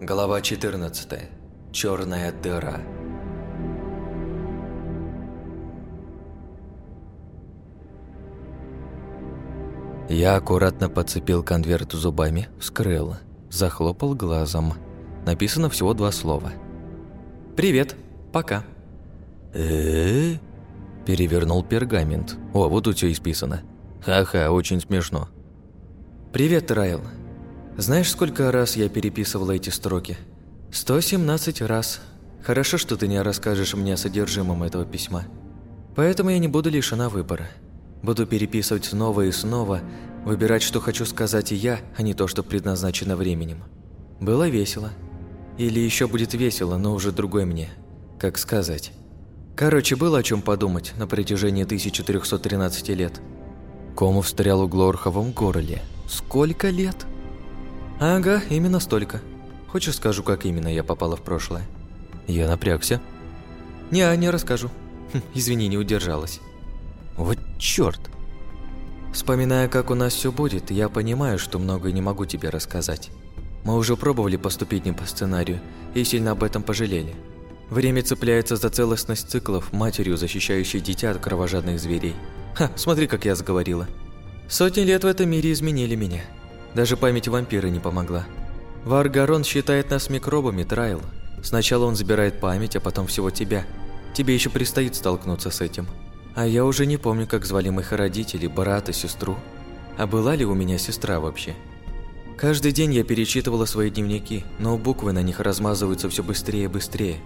Глава 14. Черная дыра. Я аккуратно подцепил конверт зубами, вскрыл, захлопал глазом. Написано всего два слова. «Привет, пока». э Перевернул пергамент. О, вот тут все исписано. Ха-ха, очень смешно. «Привет, Райл. Знаешь, сколько раз я переписывала эти строки? 117 раз. Хорошо, что ты не расскажешь мне о содержимом этого письма. Поэтому я не буду лишена выбора. Буду переписывать снова и снова, выбирать, что хочу сказать и я, а не то, что предназначено временем. Было весело. Или еще будет весело, но уже другой мне. Как сказать. Короче, было о чем подумать на протяжении 1313 лет. Кому встрял у Глорховом горле. Сколько лет? Ага, именно столько. Хочешь, скажу, как именно я попала в прошлое? Я напрягся. Не, не расскажу. Хм, извини, не удержалась. Вот чёрт. Вспоминая, как у нас все будет, я понимаю, что многое не могу тебе рассказать. Мы уже пробовали поступить не по сценарию и сильно об этом пожалели. Время цепляется за целостность циклов, матерью, защищающей дитя от кровожадных зверей. Ха, смотри, как я заговорила. Сотни лет в этом мире изменили меня. Даже память вампира не помогла. Варгарон считает нас микробами, Трайл. Сначала он забирает память, а потом всего тебя. Тебе еще предстоит столкнуться с этим. А я уже не помню, как звали моих родителей, брата, сестру. А была ли у меня сестра вообще? Каждый день я перечитывала свои дневники, но буквы на них размазываются все быстрее и быстрее.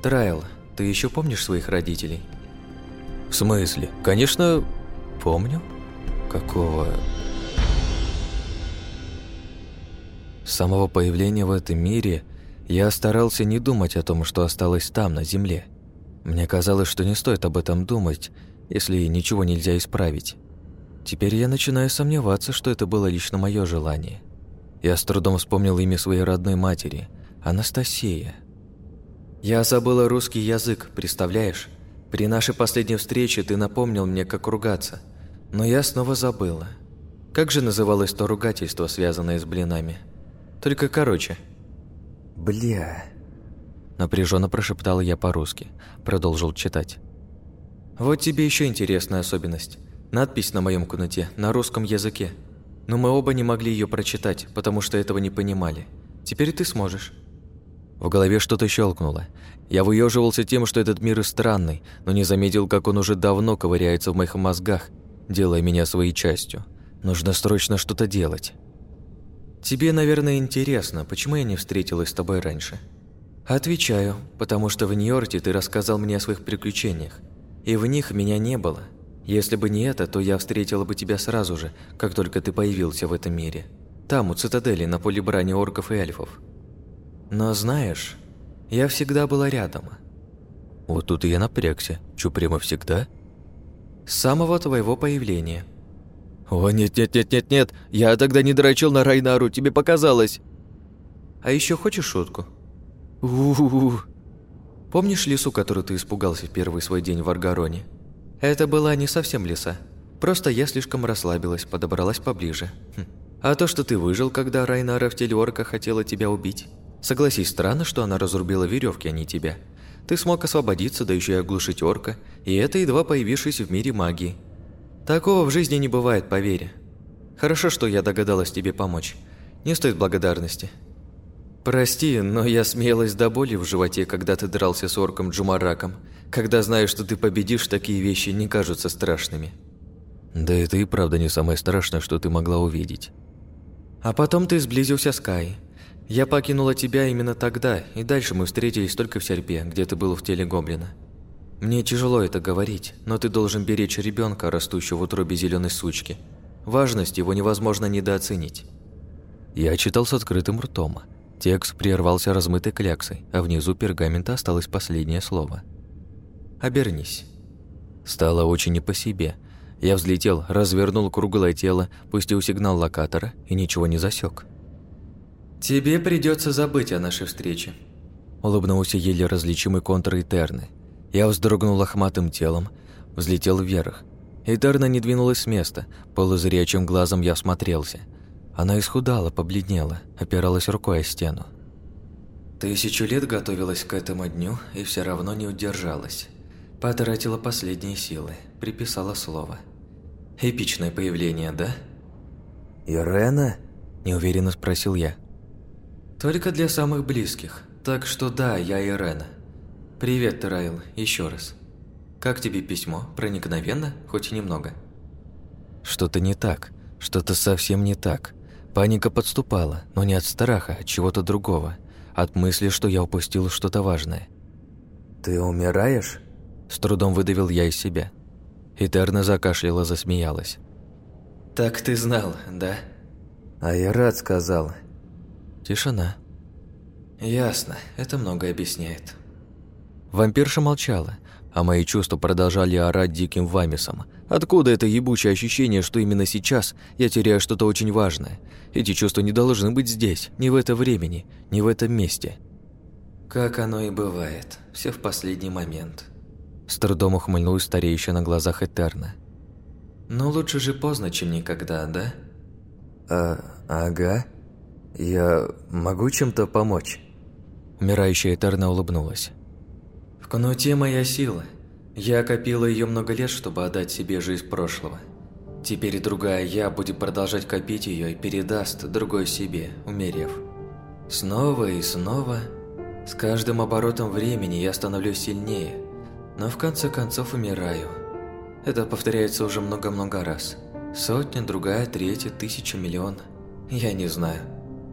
Трайл, ты еще помнишь своих родителей? В смысле? Конечно, помню. Какого... С самого появления в этом мире я старался не думать о том, что осталось там, на Земле. Мне казалось, что не стоит об этом думать, если ничего нельзя исправить. Теперь я начинаю сомневаться, что это было лично мое желание. Я с трудом вспомнил имя своей родной матери – Анастасия. «Я забыла русский язык, представляешь? При нашей последней встрече ты напомнил мне, как ругаться. Но я снова забыла. Как же называлось то ругательство, связанное с блинами?» Только короче». «Бля...» Напряженно прошептал я по-русски. Продолжил читать. «Вот тебе еще интересная особенность. Надпись на моем кнуте на русском языке. Но мы оба не могли ее прочитать, потому что этого не понимали. Теперь ты сможешь». В голове что-то щелкнуло. Я выеживался тем, что этот мир странный, но не заметил, как он уже давно ковыряется в моих мозгах, делая меня своей частью. Нужно срочно что-то делать. Тебе, наверное, интересно, почему я не встретилась с тобой раньше? Отвечаю, потому что в Нью-Йорке ты рассказал мне о своих приключениях, и в них меня не было. Если бы не это, то я встретила бы тебя сразу же, как только ты появился в этом мире. Там, у цитадели, на поле брани орков и эльфов. Но знаешь, я всегда была рядом. Вот тут и я напрягся. Чё, прямо всегда? С самого твоего появления – «О, нет-нет-нет-нет-нет, я тогда не дрочил на Райнару, тебе показалось!» «А еще хочешь шутку?» у Помнишь лису, которую ты испугался в первый свой день в Аргароне? Это была не совсем лиса. Просто я слишком расслабилась, подобралась поближе. Хм. А то, что ты выжил, когда Райнара в теле орка хотела тебя убить. Согласись, странно, что она разрубила веревки, а не тебя. Ты смог освободиться, да еще и оглушить орка, и это едва появившись в мире магии. Такого в жизни не бывает, поверь. Хорошо, что я догадалась тебе помочь. Не стоит благодарности. Прости, но я смеялась до боли в животе, когда ты дрался с орком Джумараком. Когда знаешь, что ты победишь, такие вещи не кажутся страшными. Да это и правда не самое страшное, что ты могла увидеть. А потом ты сблизился с Кай. Я покинула тебя именно тогда, и дальше мы встретились только в Серпе, где ты был в теле гоблина. Мне тяжело это говорить, но ты должен беречь ребенка, растущего в утробе зеленой сучки. Важность его невозможно недооценить. Я читал с открытым ртом. Текст прервался размытой кляксой, а внизу пергамента осталось последнее слово. «Обернись». Стало очень не по себе. Я взлетел, развернул круглое тело, пустил сигнал локатора и ничего не засек. «Тебе придется забыть о нашей встрече», — улыбнулся еле различимый контур Этерны. Я вздрогнул лохматым телом, взлетел вверх. Этерна не двинулась с места, полузрячим глазом я осмотрелся. Она исхудала, побледнела, опиралась рукой о стену. Тысячу лет готовилась к этому дню и все равно не удержалась. Потратила последние силы, приписала слово. Эпичное появление, да? «Ирена?» – неуверенно спросил я. «Только для самых близких. Так что да, я Ирена. Привет, Тараил, еще раз. Как тебе письмо? Проникновенно? Хоть и немного?» Что-то не так. Что-то совсем не так. Паника подступала, но не от страха, а от чего-то другого. От мысли, что я упустил что-то важное. «Ты умираешь?» С трудом выдавил я из себя. Этерна закашляла, засмеялась. «Так ты знал, да?» «А я рад сказал». Тишина. «Ясно, это многое объясняет». Вампирша молчала, а мои чувства продолжали орать диким вамисом. Откуда это ебучее ощущение, что именно сейчас я теряю что-то очень важное? Эти чувства не должны быть здесь, не в это времени, не в этом месте. Как оно и бывает, все в последний момент. С трудом ухмыльнулась стареющая на глазах Этерна. «Ну лучше же поздно, чем никогда, да?» «А, ага. Я могу чем-то помочь?» Умирающая Этерна улыбнулась. Кнуте моя сила. Я копила ее много лет, чтобы отдать себе жизнь прошлого. Теперь другая я будет продолжать копить ее и передаст другой себе, умерев. Снова и снова, с каждым оборотом времени я становлюсь сильнее, но в конце концов умираю. Это повторяется уже много-много раз. Сотня, другая, третья, тысяча, миллион. Я не знаю.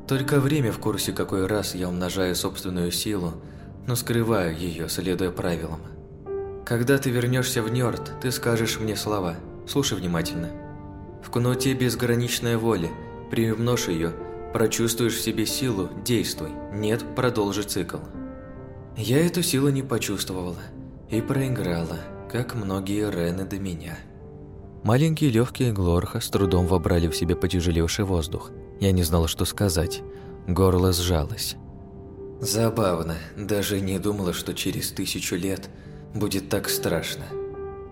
Только время в курсе, какой раз я умножаю собственную силу, но скрываю ее, следуя правилам. Когда ты вернешься в Нёрд, ты скажешь мне слова. Слушай внимательно. В кнуте безграничная воля. Приумножь ее, прочувствуешь в себе силу, действуй. Нет, продолжи цикл. Я эту силу не почувствовала и проиграла, как многие Рены до меня. Маленькие легкие Глорха с трудом вобрали в себе потяжелевший воздух. Я не знала, что сказать. Горло сжалось. Забавно, даже не думала, что через тысячу лет будет так страшно.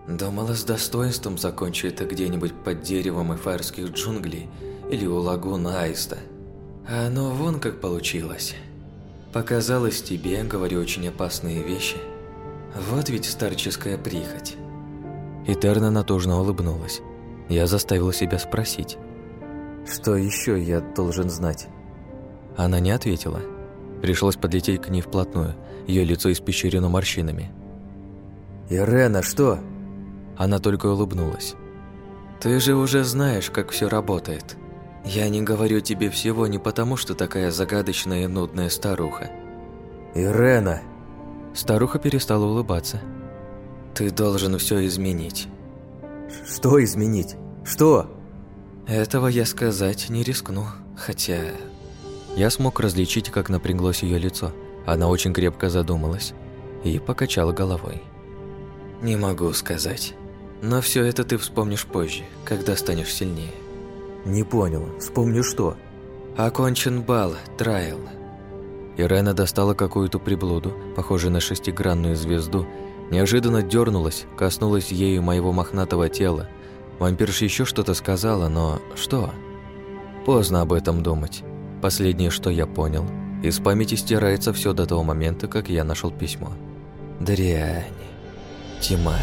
Думала, с достоинством закончу это где-нибудь под деревом эфарских джунглей или у лагуна Аиста. А оно вон как получилось. Показалось тебе, говорю очень опасные вещи. Вот ведь старческая прихоть. Этерна натужно улыбнулась. Я заставила себя спросить. «Что еще я должен знать?» Она не ответила. Пришлось подлететь к ней вплотную, ее лицо испещрено морщинами. «Ирена, что?» Она только улыбнулась. «Ты же уже знаешь, как все работает. Я не говорю тебе всего не потому, что такая загадочная и нудная старуха». «Ирена!» Старуха перестала улыбаться. «Ты должен все изменить». «Что изменить? Что?» «Этого я сказать не рискну, хотя я смог различить, как напряглось ее лицо. Она очень крепко задумалась и покачала головой. «Не могу сказать. Но все это ты вспомнишь позже, когда станешь сильнее». «Не понял. Вспомню что?» «Окончен бал, трайл». Ирена достала какую-то приблуду, похожую на шестигранную звезду, неожиданно дернулась, коснулась ею моего мохнатого тела. Вампирша еще что-то сказала, но что? Поздно об этом думать. Последнее, что я понял, из памяти стирается все до того момента, как я нашел письмо. Дрянь. Тьма.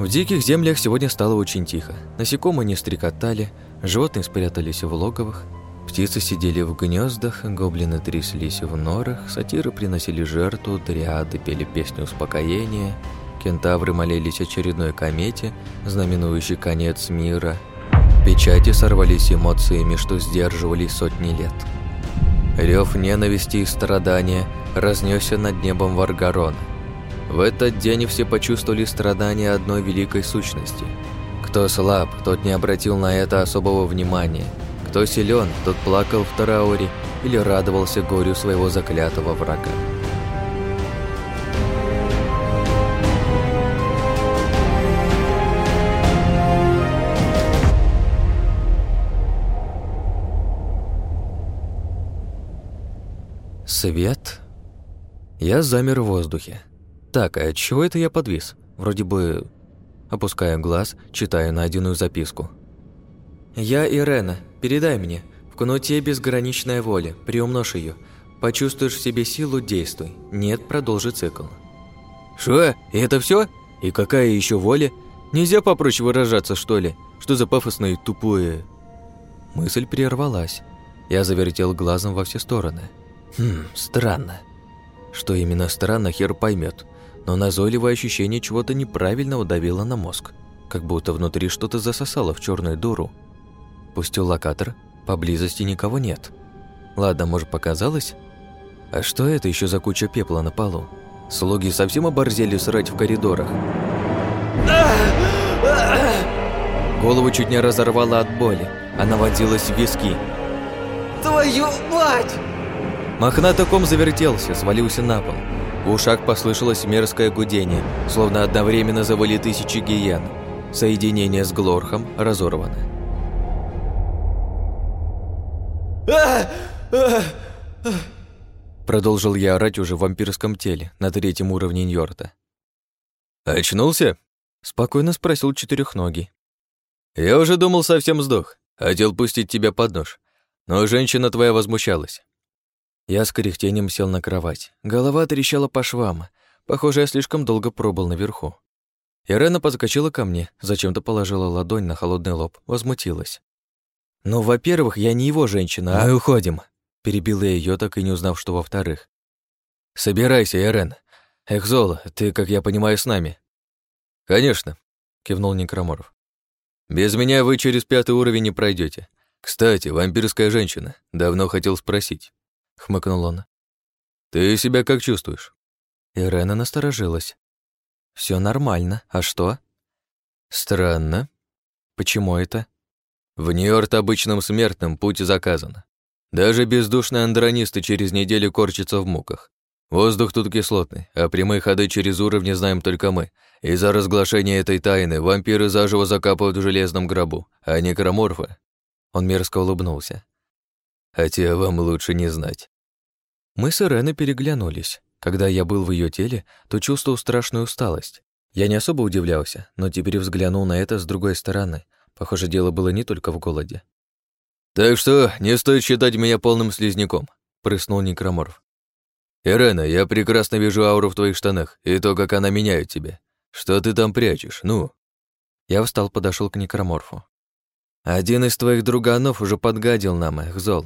В диких землях сегодня стало очень тихо. Насекомые не стрекотали, животные спрятались в логовах, птицы сидели в гнездах, гоблины тряслись в норах, сатиры приносили жертву, дриады пели песню успокоения – Кентавры молились очередной комете, знаменующей конец мира. Печати сорвались эмоциями, что сдерживали сотни лет. Рев ненависти и страдания разнесся над небом Варгарона. В этот день все почувствовали страдания одной великой сущности. Кто слаб, тот не обратил на это особого внимания. Кто силен, тот плакал в трауре или радовался горю своего заклятого врага. Свет? Я замер в воздухе. Так, а чего это я подвис? Вроде бы... Опускаю глаз, читаю найденную записку. «Я Ирена. Передай мне. В кнуте безграничная воля. Приумножь ее. Почувствуешь в себе силу – действуй. Нет – продолжи цикл». «Шо? И это все? И какая еще воля? Нельзя попроще выражаться, что ли? Что за пафосное тупое?» Мысль прервалась. Я завертел глазом во все стороны. Хм, странно. Что именно странно, хер поймет. Но назойливое ощущение чего-то неправильного давило на мозг. Как будто внутри что-то засосало в черную дуру. Пустил локатор, поблизости никого нет. Ладно, может, показалось? А что это еще за куча пепла на полу? Слуги совсем оборзели срать в коридорах. Голову чуть не разорвало от боли. Она водилась в виски. «Твою мать!» Мохнатый завертелся, свалился на пол. В ушах послышалось мерзкое гудение, словно одновременно завали тысячи гиен. Соединение с Глорхом разорвано. Продолжил я орать уже в вампирском теле на третьем уровне Ньорта. «Очнулся?» — спокойно спросил четырехногий. «Я уже думал, совсем сдох. Хотел пустить тебя под нож. Но женщина твоя возмущалась». Я с кряхтением сел на кровать. Голова трещала по швам. Похоже, я слишком долго пробыл наверху. Ирена подскочила ко мне, зачем-то положила ладонь на холодный лоб, возмутилась. «Ну, во-первых, я не его женщина, а...» «Мы уходим», — перебил я ее, так и не узнав, что во-вторых. «Собирайся, Ирен. Эхзол, ты, как я понимаю, с нами?» «Конечно», — кивнул Некроморов. «Без меня вы через пятый уровень не пройдете. Кстати, вампирская женщина. Давно хотел спросить», — хмыкнул он. «Ты себя как чувствуешь?» Ирена насторожилась. Все нормально. А что?» «Странно. Почему это?» «В Нью-Йорк обычным смертным путь заказан. Даже бездушные андронисты через неделю корчатся в муках. Воздух тут кислотный, а прямые ходы через уровни знаем только мы. Из-за разглашения этой тайны вампиры заживо закапывают в железном гробу, а некроморфы...» Он мерзко улыбнулся. «Хотя вам лучше не знать». Мы с Иреной переглянулись. Когда я был в ее теле, то чувствовал страшную усталость. Я не особо удивлялся, но теперь взглянул на это с другой стороны. Похоже, дело было не только в голоде. «Так что не стоит считать меня полным слизняком», — прыснул Некроморф. «Ирена, я прекрасно вижу ауру в твоих штанах и то, как она меняет тебя. Что ты там прячешь, ну?» Я встал, подошел к Некроморфу. «Один из твоих друганов уже подгадил нам, Эхзол.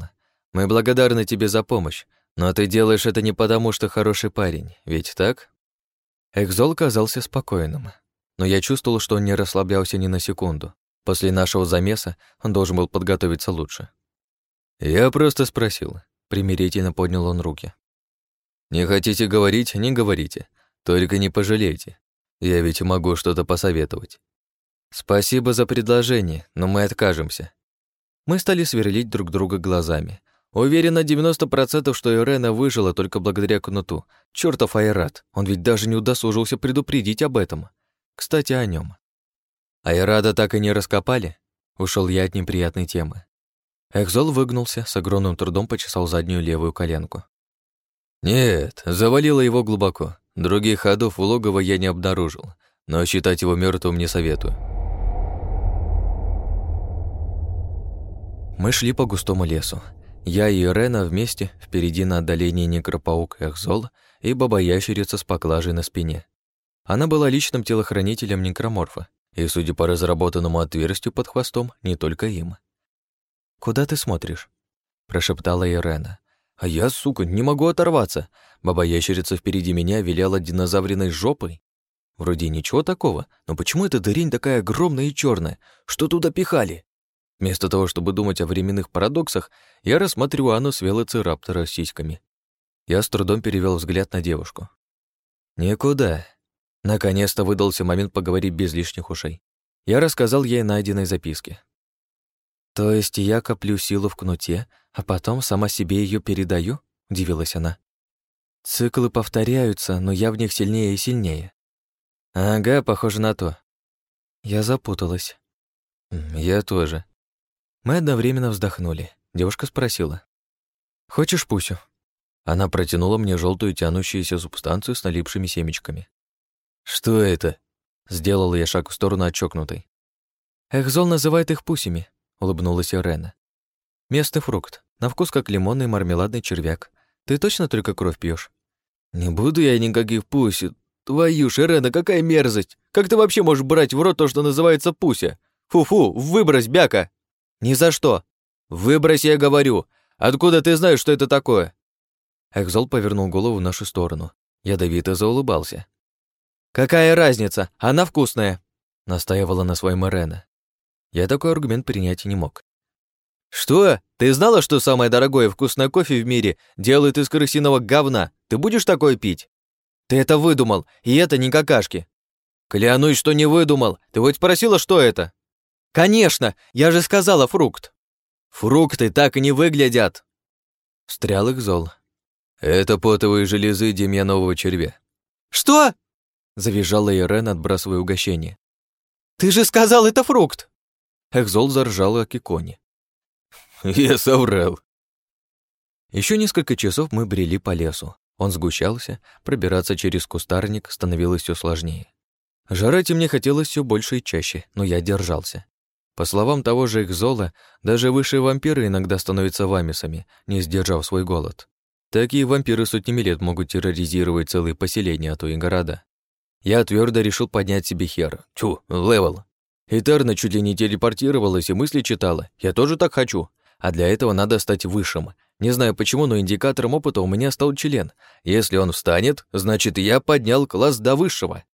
Мы благодарны тебе за помощь, но ты делаешь это не потому, что хороший парень, ведь так? Экзол казался спокойным, но я чувствовал, что он не расслаблялся ни на секунду. После нашего замеса он должен был подготовиться лучше. Я просто спросил. Примирительно поднял он руки. Не хотите говорить, не говорите. Только не пожалейте. Я ведь могу что-то посоветовать. Спасибо за предложение, но мы откажемся. Мы стали сверлить друг друга глазами, Уверен на 90%, что Ирена выжила только благодаря кнуту. Чёртов Айрат, он ведь даже не удосужился предупредить об этом. Кстати, о нем. Айрада так и не раскопали? Ушел я от неприятной темы. Эхзол выгнулся, с огромным трудом почесал заднюю левую коленку. «Нет, завалило его глубоко. Других ходов в логово я не обнаружил, но считать его мертвым не советую». Мы шли по густому лесу. Я и Ирена вместе, впереди на отдалении некропаук Эхзол и баба-ящерица с поклажей на спине. Она была личным телохранителем некроморфа, и, судя по разработанному отверстию под хвостом, не только им. «Куда ты смотришь?» – прошептала Ирена. «А я, сука, не могу оторваться. Баба-ящерица впереди меня виляла динозавриной жопой. Вроде ничего такого, но почему эта дырень такая огромная и черная? Что туда пихали?» Вместо того, чтобы думать о временных парадоксах, я рассматриваю анус велоцираптора с сиськами. Я с трудом перевел взгляд на девушку. Никуда. Наконец-то выдался момент поговорить без лишних ушей. Я рассказал ей найденной записке. То есть я коплю силу в кнуте, а потом сама себе ее передаю? Удивилась она. Циклы повторяются, но я в них сильнее и сильнее. Ага, похоже на то. Я запуталась. Я тоже. Мы одновременно вздохнули. Девушка спросила. «Хочешь пусю?» Она протянула мне желтую тянущуюся субстанцию с налипшими семечками. «Что это?» Сделал я шаг в сторону от чокнутой. Эхзол называет их пусями. — улыбнулась Ирена. «Местный фрукт. На вкус как лимонный мармеладный червяк. Ты точно только кровь пьешь? «Не буду я никаких пусит. Твою ж, Ирена, какая мерзость! Как ты вообще можешь брать в рот то, что называется пуся? Фу-фу, выбрось, бяка!» «Ни за что!» «Выбрось, я говорю! Откуда ты знаешь, что это такое?» Экзол повернул голову в нашу сторону. Ядовито заулыбался. «Какая разница? Она вкусная!» Настаивала на своем Ирена. Я такой аргумент принять не мог. «Что? Ты знала, что самое дорогое вкусное кофе в мире делают из крысиного говна? Ты будешь такое пить?» «Ты это выдумал, и это не какашки!» «Клянусь, что не выдумал! Ты хоть спросила, что это?» «Конечно! Я же сказала фрукт!» «Фрукты так и не выглядят!» Встрял их зол. «Это потовые железы демьянового червя». «Что?» Завизжала Ирен, отбрасывая угощение. «Ты же сказал, это фрукт!» Эхзол заржал о киконе. «Я соврал». Еще несколько часов мы брели по лесу. Он сгущался, пробираться через кустарник становилось все сложнее. Жрать мне хотелось все больше и чаще, но я держался. По словам того же Экзола, даже высшие вампиры иногда становятся вамисами, не сдержав свой голод. Такие вампиры сотнями лет могут терроризировать целые поселения, а то и города. Я твердо решил поднять себе хер. Тьфу, level. И Терна чуть ли не телепортировалась и мысли читала. Я тоже так хочу. А для этого надо стать высшим. Не знаю почему, но индикатором опыта у меня стал член. Если он встанет, значит, я поднял класс до высшего.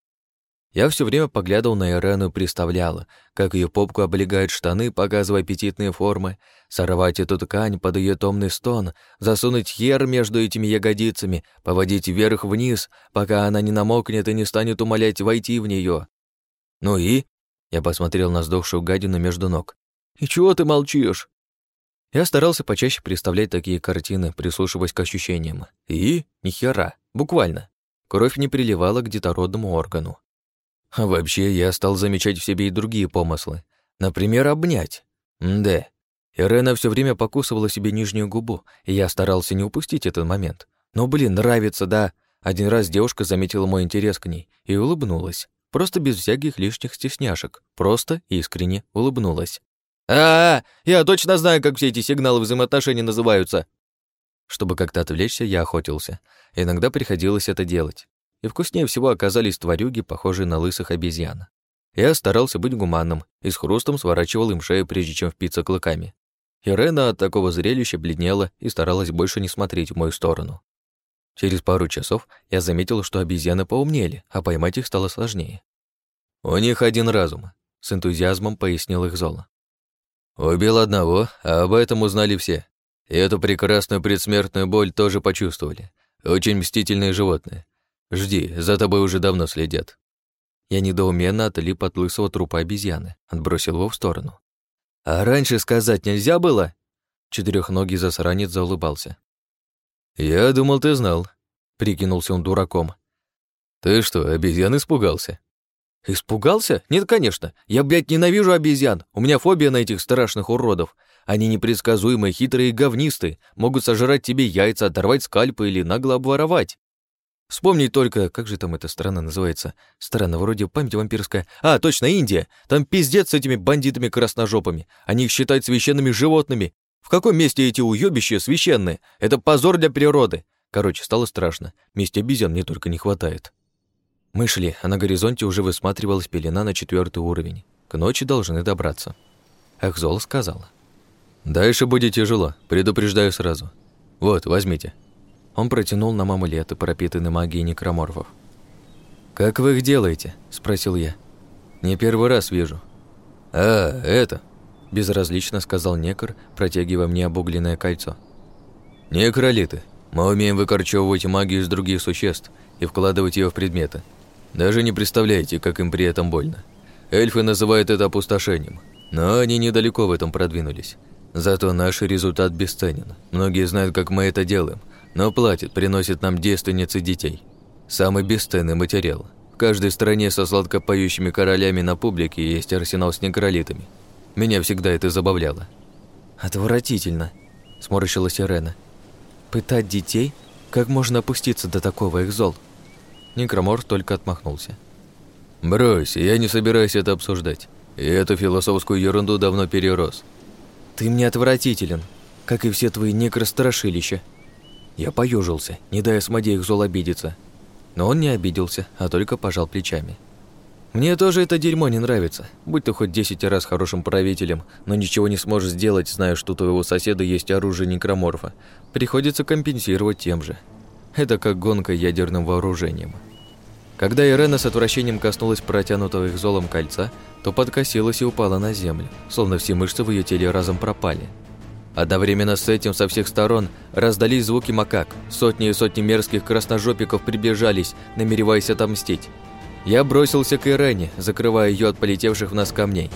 Я все время поглядывал на Ирену и представляла, как ее попку облегают штаны, показывая аппетитные формы, сорвать эту ткань под ее томный стон, засунуть хер между этими ягодицами, поводить вверх-вниз, пока она не намокнет и не станет умолять войти в нее. «Ну и?» Я посмотрел на сдохшую гадину между ног. «И чего ты молчишь?» Я старался почаще представлять такие картины, прислушиваясь к ощущениям. И? Ни хера. Буквально. Кровь не приливала к детородному органу. А вообще, я стал замечать в себе и другие помыслы. Например, обнять. Да. Ирена все время покусывала себе нижнюю губу, и я старался не упустить этот момент. Но, блин, нравится, да. Один раз девушка заметила мой интерес к ней и улыбнулась. Просто без всяких лишних стесняшек. Просто искренне улыбнулась. а, -а, -а Я точно знаю, как все эти сигналы взаимоотношений называются!» Чтобы как-то отвлечься, я охотился. Иногда приходилось это делать и вкуснее всего оказались тварюги, похожие на лысых обезьян. Я старался быть гуманным и с хрустом сворачивал им шею, прежде чем впиться клыками. Ирена от такого зрелища бледнела и старалась больше не смотреть в мою сторону. Через пару часов я заметил, что обезьяны поумнели, а поймать их стало сложнее. «У них один разум», — с энтузиазмом пояснил их Зола. «Убил одного, а об этом узнали все. И эту прекрасную предсмертную боль тоже почувствовали. Очень мстительные животные. Жди, за тобой уже давно следят». Я недоуменно отлип от лысого трупа обезьяны, отбросил его в сторону. «А раньше сказать нельзя было?» Четырехногий засранец заулыбался. «Я думал, ты знал», — прикинулся он дураком. «Ты что, обезьян испугался?» «Испугался? Нет, конечно. Я, блядь, ненавижу обезьян. У меня фобия на этих страшных уродов. Они непредсказуемые, хитрые и говнистые, могут сожрать тебе яйца, оторвать скальпы или нагло обворовать. Вспомнить только, как же там эта страна называется? Страна вроде память вампирская. А, точно, Индия. Там пиздец с этими бандитами-красножопами. Они их считают священными животными. В каком месте эти уёбища священные? Это позор для природы. Короче, стало страшно. Месте обезьян мне только не хватает. Мы шли, а на горизонте уже высматривалась пелена на четвертый уровень. К ночи должны добраться. Ахзол сказала. «Дальше будет тяжело, предупреждаю сразу. Вот, возьмите». Он протянул нам амулеты, пропитанные магией некроморфов. «Как вы их делаете?» – спросил я. «Не первый раз вижу». «А, это...» – безразлично сказал некр, протягивая мне обугленное кольцо. «Некролиты. Мы умеем выкорчевывать магию из других существ и вкладывать ее в предметы. Даже не представляете, как им при этом больно. Эльфы называют это опустошением, но они недалеко в этом продвинулись. Зато наш результат бесценен. Многие знают, как мы это делаем – но платит, приносит нам девственницы детей. Самый бесценный материал. В каждой стране со сладкопоющими королями на публике есть арсенал с некролитами. Меня всегда это забавляло. «Отвратительно», – сморщилась Ирена. «Пытать детей? Как можно опуститься до такого их зол?» Некромор только отмахнулся. «Брось, я не собираюсь это обсуждать. И эту философскую ерунду давно перерос. Ты мне отвратителен, как и все твои некрострашилища. Я поежился, не дая Смодеях зол обидеться. Но он не обиделся, а только пожал плечами. Мне тоже это дерьмо не нравится. Будь ты хоть десять раз хорошим правителем, но ничего не сможешь сделать, зная, что у твоего соседа есть оружие некроморфа. Приходится компенсировать тем же. Это как гонка ядерным вооружением. Когда Ирена с отвращением коснулась протянутого их золом кольца, то подкосилась и упала на землю, словно все мышцы в ее теле разом пропали. Одновременно с этим со всех сторон раздались звуки макак. Сотни и сотни мерзких красножопиков приближались, намереваясь отомстить. Я бросился к Ирене, закрывая ее от полетевших в нас камней.